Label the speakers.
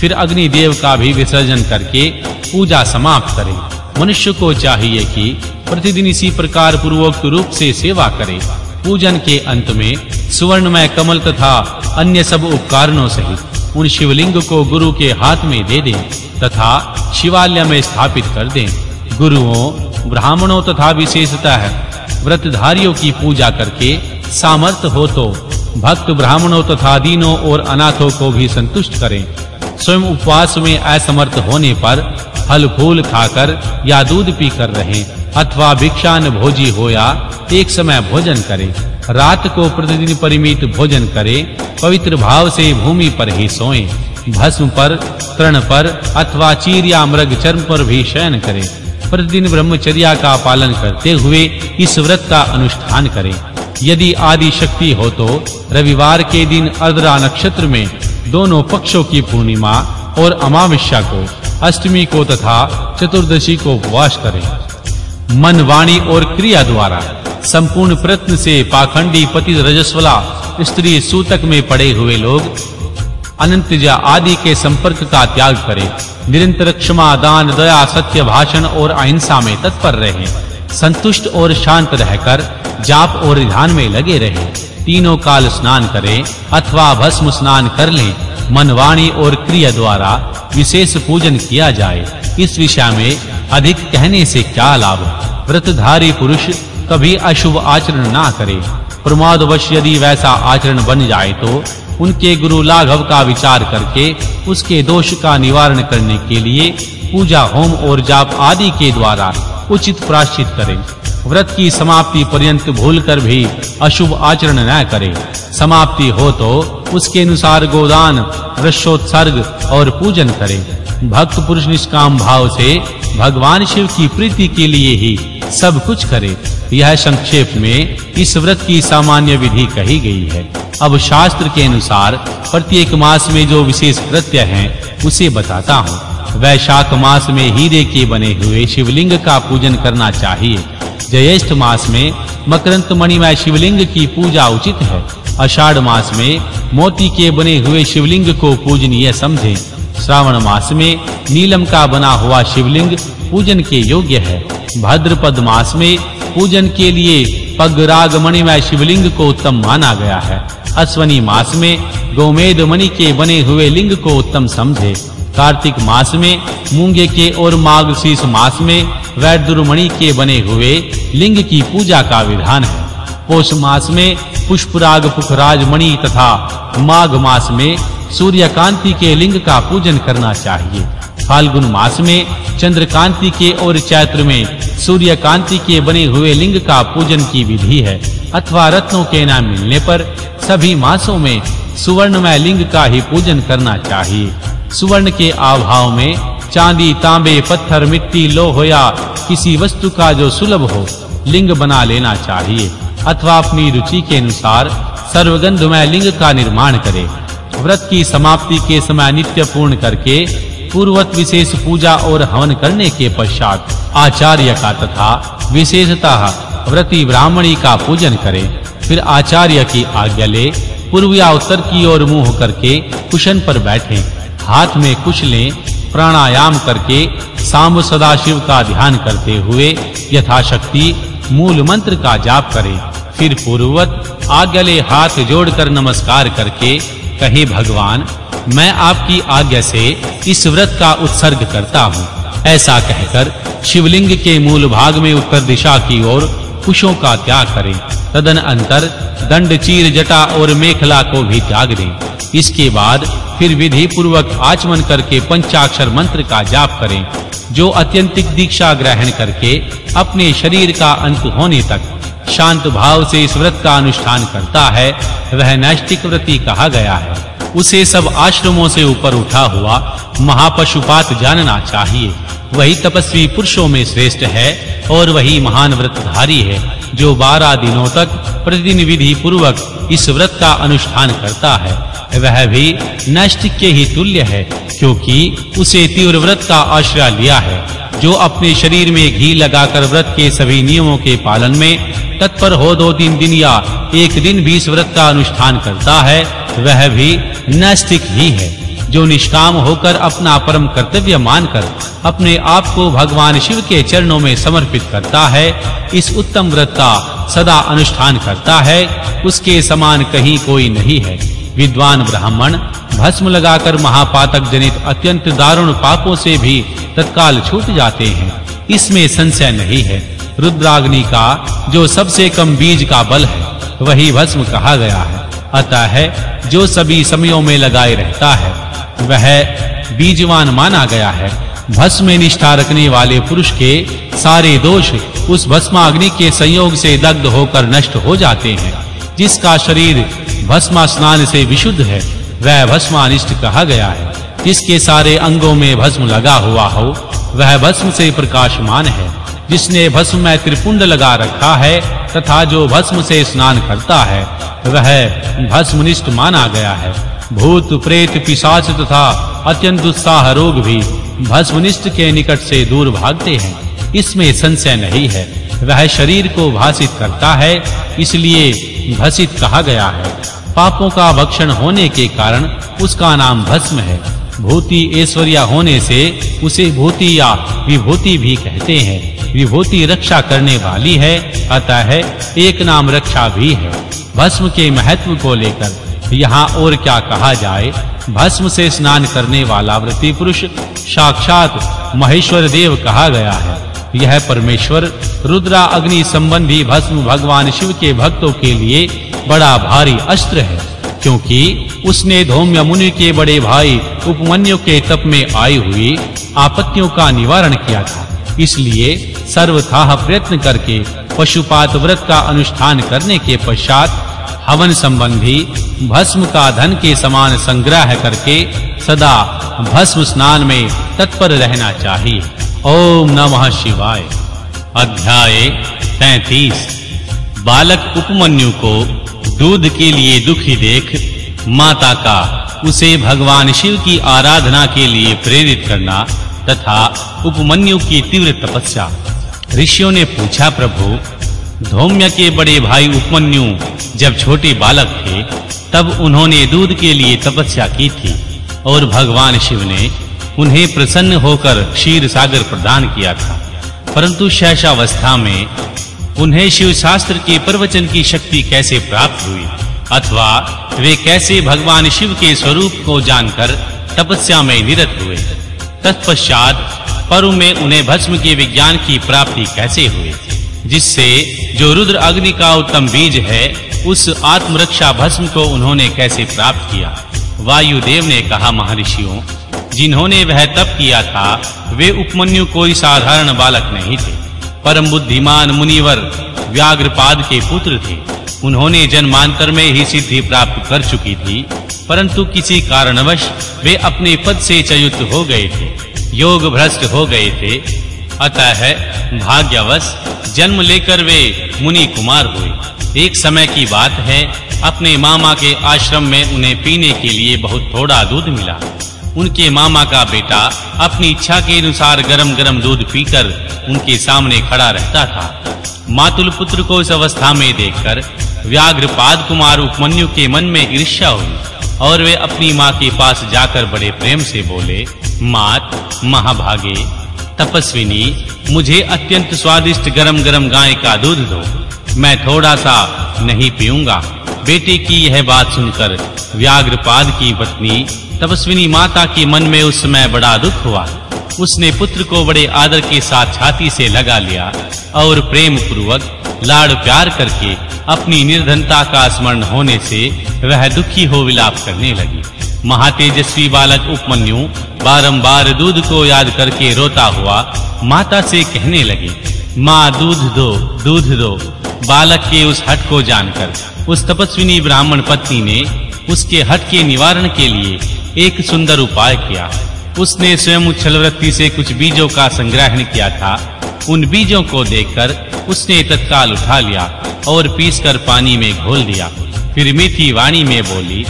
Speaker 1: फिर अग्नि देव का भी विसर्जन करके पूजा समाप्त करें। मनुष्य को चाहिए कि प्रतिदिन इसी प्रकार पूर्वोक्त रूप से सेवा करे। पूजन के अंत में सुवर्णमय कमल तथा अन्य सब उपकरणों सहित उन शिवलिंग को गुरु के हाथ में दे दें तथा शिवालय में स्थापित कर दें। गुरुओं, ब्राह्मणों तथा विशेषतः व्रतधारियों की पूजा करके सामर्थ हो तो भक्त ब्राह्मणों तथा दीनों और अनाथों को भी संतुष्ट करें। स्वयं उपवास में असमर्थ होने पर फल फूल खाकर या दूध पीकर रहें, अथवा भिक्षान भोजी हो या एक समय भोजन करें। रात को प्रतिदिन परिमित भोजन करें, पवित्र भाव से भूमि पर ही सोएँ। भस्म पर, तृण पर, अथवा चीर या मृग चर्म पर भी शयन करें। प्रतिदिन ब्रह्मचर्या का पालन करते हुए इस व्रत का अनुष्ठान करें। यदि आदि शक्ति हो तो रविवार के दिन अर्द्रा नक्षत्र में दोनों पक्षों की पूर्णिमा और अमावस्या को, अष्टमी को तथा चतुर्दशी को उपवास करें। मन वाणी और क्रिया द्वारा संपूर्ण प्रयत्न से पाखंडी पति रजस्वला, स्त्री सूतक में पड़े हुए लोग, अनंत जा आदि के संपर्क का त्याग करें। निरंतर क्षमा, दान, दया, सत्य, भाषण और अहिंसा में तत्पर रहें। संतुष्ट और शांत रहकर जाप और ध्यान में लगे रहें। तीनों काल स्नान करें अथवा भस्म स्नान कर लें मन वाणी और क्रिया द्वारा विशेष पूजन किया जाए। इस विषय में अधिक कहने से क्या लाभ? व्रतधारी पुरुष कभी अशुभ आचरण ना करे। प्रमादवश यदि वैसा आचरण बन जाए तो उनके गुरु लाघव का विचार करके उसके दोष का निवारण करने के लिए पूजा होम और जाप आदि के द्वारा उचित प्राश्चित करें। व्रत की समाप्ति पर्यंत भूलकर भी अशुभ आचरण न करे। समाप्ति हो तो उसके अनुसार गोदान, वृक्षोत्सर्ग और पूजन करे। भक्त पुरुष निष्काम भाव से भगवान शिव की प्रीति के लिए ही सब कुछ करे। यह संक्षेप में इस व्रत की सामान्य विधि कही गई है। अब शास्त्र के अनुसार प्रत्येक मास में जो विशेष कृत्य हैं, उसे बताता हूँ। वैशाख मास में हीरे के बने हुए शिवलिंग का पूजन करना चाहिए। ज्येष्ठ मास में मकरंत मणिमय शिवलिंग की पूजा उचित है। आषाढ़ मास में मोती के बने हुए शिवलिंग को पूजनीय समझें। श्रावण मास में नीलम का बना हुआ शिवलिंग पूजन के योग्य है। भाद्रपद मास में पूजन के लिए पगराग मणिमय शिवलिंग को उत्तम माना गया है। अश्वनी मास में गोमेद मणि के बने हुए लिंग को उत्तम समझे। कार्तिक मास में मूँगे के और माघ शीष मास में वैदुरमणि के बने हुए लिंग की पूजा का विधान है। पोष मास में पुष्पराग पुखराज मणि तथा माघ मास में सूर्यकांति के लिंग का पूजन करना चाहिए। फाल्गुन मास में चंद्रकांति के और चैत्र में सूर्यकांति के बने हुए लिंग का पूजन की विधि है अथवा रत्नों के न मिलने पर सभी मासों में सुवर्णमय लिंग का ही पूजन करना चाहिए। सुवर्ण के अभाव में चांदी, तांबे, पत्थर, मिट्टी, लोह या किसी वस्तु का जो सुलभ हो, लिंग बना लेना चाहिए। अथवा अपनी रुचि के अनुसार सर्वगंधमय लिंग का निर्माण करें। व्रत की समाप्ति के समय नित्य पूर्ण करके पूर्वत विशेष पूजा और हवन करने के पश्चात आचार्य का तथा विशेषतः व्रती ब्राह्मणी का पूजन करें। फिर आचार्य की आज्ञा ले, पूर्व या उत्तर की ओर मुँह करके कुशन पर बैठें। हाथ में कुछ लें प्राणायाम करके साम सदाशिव का ध्यान करते हुए यथाशक्ति मूल मंत्र का जाप करें। फिर पूर्ववत आगले हाथ जोड़कर नमस्कार करके कहे, भगवान, मैं आपकी आज्ञा से इस व्रत का उत्सर्ग करता हूँ। ऐसा कहकर शिवलिंग के मूल भाग में उत्तर दिशा की ओर कुशों का त्याग करें। तदन अंतर दंड चीर जटा और मेखला को भी त्याग दें। इसके बाद फिर विधि पूर्वक आचमन करके पंचाक्षर मंत्र का जाप करें, जो अत्यंतिक दीक्षा ग्रहण करके अपने शरीर का अंत होने तक शांत भाव से इस व्रत का अनुष्ठान करता है, वह नैष्टिक व्रति कहा गया है। उसे सब आश्रमों से ऊपर उठा हुआ महापशुपात जानना चाहिए। वही तपस्वी पुरुषों में श्रेष्ठ है और वही महान व्रतधारी है। जो 12 दिनों तक प्रतिदिन विधि पूर्वक इस व्रत का अनुष्ठान करता है, वह भी नैष्टिक के ही तुल्य है, क्योंकि उसे तीव्र व्रत का आश्रय लिया है, जो अपने शरीर में घी लगाकर व्रत के सभी नियमों के पालन में तत्पर हो दो तीन दिन या एक दिन भी इस व्रत का अनुष्ठान करता है, वह भी नैष्टिक ही है। जो निष्काम होकर अपना परम कर्तव्य मानकर अपने आप को भगवान शिव के चरणों में समर्पित करता है, इस उत्तम व्रत का सदा अनुष्ठान करता है, उसके समान कहीं कोई नहीं है। विद्वान ब्राह्मण, भस्म लगाकर महापातक जनित अत्यंत दारुण पापों से भी तत्काल छूट जाते हैं। इसमें संशय नहीं है। रुद्राग्नि का, जो सबसे कम बीज का बल है, वही भस्म कहा गया है। अतः है, जो सभी समयों में लगाए रहता है, वह बीजवान माना गया है। भस्म में निष्ठा रखने वाले पुरुष के सारे दोष उस भस्माग्नि के संयोग से दग्ध होकर नष्ट हो जाते हैं। जिसका शरीर भस्मा स्नान से विशुद्ध है, वह भस्मानिष्ठ कहा गया है। जिसके सारे अंगों में भस्म लगा हुआ हो, वह भस्म से प्रकाशमान है। जिसने भस्म में त्रिपुंड लगा रखा है तथा जो भस्म से स्नान करता है, वह भस्मनिष्ठ माना गया है। भूत, प्रेत, पिशाच तथा अत्यंत उत्साह रोग भी भस्मनिष्ठ के निकट से दूर भागते हैं। इसमें संशय नहीं है। वह शरीर को भासित करता है, इसलिए भसित कहा गया है। पापों का भक्षण होने के कारण उसका नाम भस्म है। भूति ऐश्वर्या होने से उसे भूति या विभूति भी कहते हैं। विभूति रक्षा करने वाली है। अतः है, एक नाम रक्षा भी है। भस्म के महत्व को लेकर यहाँ और क्या कहा जाए? भस्म से स्नान करने वाला व्रती पुरुष, साक्षात महेश्वर देव कहा गया है। यह परमेश्वर रुद्रा अग्नि संबंधी भस्म भगवान शिव के भक्तों के लिए बड़ा भारी अस्त्र है, क्योंकि उसने धौम्य मुनि के बड़े भाई उपमन्यु के तप में आई हुई आपत्तियों का निवारण किया था। इसलिए सर्वथा प्रयत्न करके पशुपात व्रत का अनुष्ठान करने के पश्चात हवन संबंधी भस्म का धन के समान संग्रह करके सदा भस्म स्नान में तत्पर रहना चाहिए। ओम नमः शिवाय। अध्याय 33 बालक उपमन्यु को दूध के लिए दुखी देख माता का उसे भगवान शिव की आराधना के लिए प्रेरित करना तथा उपमन्यु की तीव्र तपस्या ऋषियों ने पूछा, प्रभु, धौम्य के बड़े भाई उपमन्यु जब छोटे बालक थे, तब उन्होंने दूध के लिए तपस्या की थी और भगवान शिव ने उन्हें प्रसन्न होकर क्षीर सागर प्रदान किया था। परंतु शैशावस्था में उन्हें शिव शास्त्र के प्रवचन की शक्ति कैसे प्राप्त हुई? अथवा वे कैसे भगवान शिव के स्वरूप को जानकर तपस्या में निरत हुए? तत्पश्चात परु में उन्हें भस्म के विज्ञान की प्राप्ति कैसे हुई? जिससे जो रुद्र अग्नि का उत्तम बीज है, उस आत्मरक्षा भस्म को उन्होंने कैसे प्राप्त किया? वायुदेव ने कहा, महर्षियों, जिन्होंने वह तप किया था, वे उपमन्यु कोई साधारण बालक नहीं थे। परम बुद्धिमान मुनिवर व्याघ्रपाद के पुत्र थे। उन्होंने जन्मांतर में ही सिद्धि प्राप्त कर चुकी थी, परंतु किसी कारणवश वे अपने पद से च्युत हो गए थे। योग भ्रष्ट हो गए थे। अतः भाग्यवश जन्म लेकर वे मुनि कुमार हुए। एक समय की बात है, अपने मामा के आश्रम में उन्हें पीने के लिए बहुत थोड़ा दूध मिला। उनके मामा का बेटा अपनी इच्छा के अनुसार गरम-गरम दूध पीकर उनके सामने खड़ा रहता था। मातुल पुत्र को इस अवस्था में देखकर व्याघ्रपाद कुमार उपमन्यु के मन में ईर्ष्या हुई। और वे अपनी माँ के पास जाकर बड़े प्रेम से बोले, मात, महाभागे, तपस्विनी, मुझे अत्यंत स्वादिष्ट गरम-गरम गाय का दूध दो। मैं थोड़ा सा नहीं पीऊँगा। बेटे की यह बात सुनकर व्याघ्रपाद की पत्नी, तपस्विनी माता के मन में उस समय बड़ा दुख हुआ। उसने पुत्र को बड़े आदर के साथ छाती से लगा लिया और प्रेम पूर्वक लाड़ प्यार करके अपनी निर्धनता का स्मरण होने से वह दुखी हो विलाप करने लगी। महातेजस्वी बालक उपमन्यु बारंबार दूध को याद करके रोता हुआ माता से कहने लगे, माँ, दूध दो दूध दो। बालक के उस हट को जानकर उस तपस्विनी ब्राह्मण पत्नी ने उसके हट के निवारण के लिए एक सुंदर उपाय किया। उसने स्वयं उछलवृत्ति से कुछ बीजों का संग्रहण किया था। उन बीजों को देखकर उसने तत्काल उठा लिया और पीसकर पानी में घोल दिया। फिर मीठी वाणी में बोली